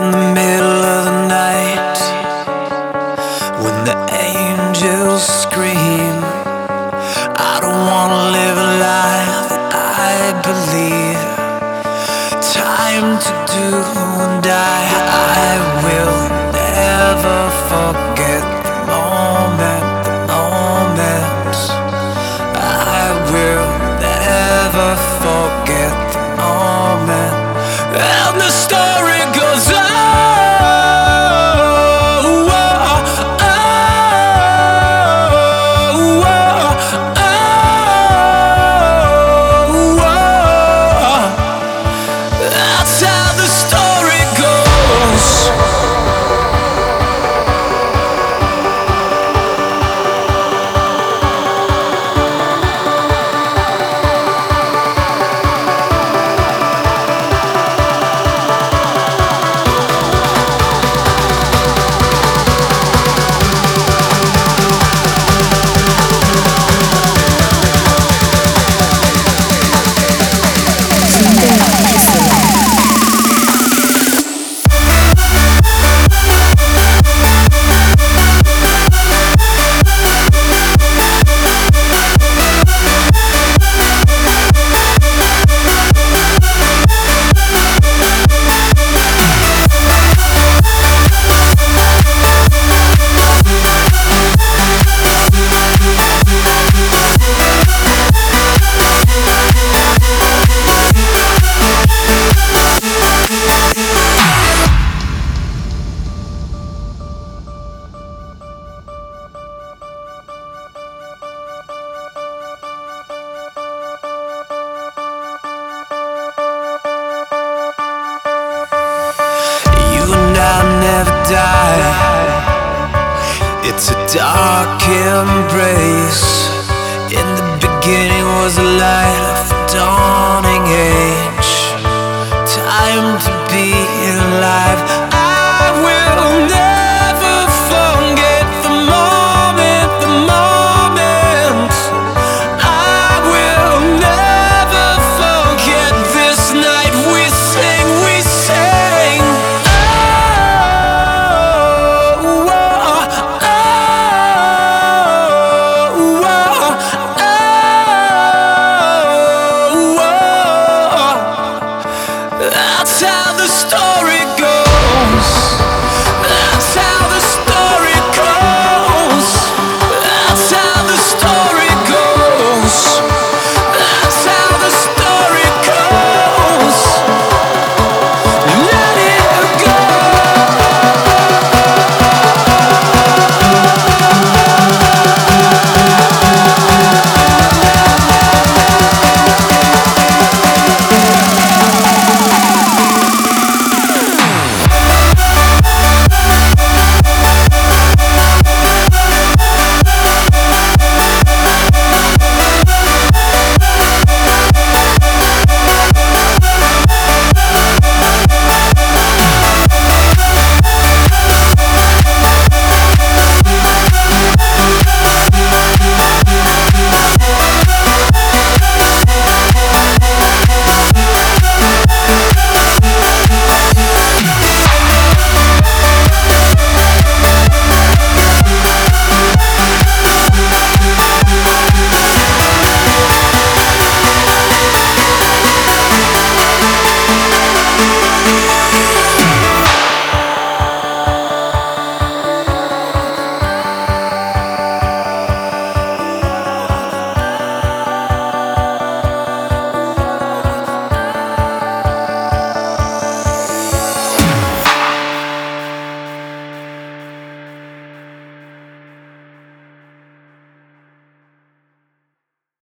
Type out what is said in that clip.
in the middle of the night when the angels scream. I don't wanna live a life that I believe. Time to do die. It's a dark embrace. In the beginning was the light of a dawning age. Time to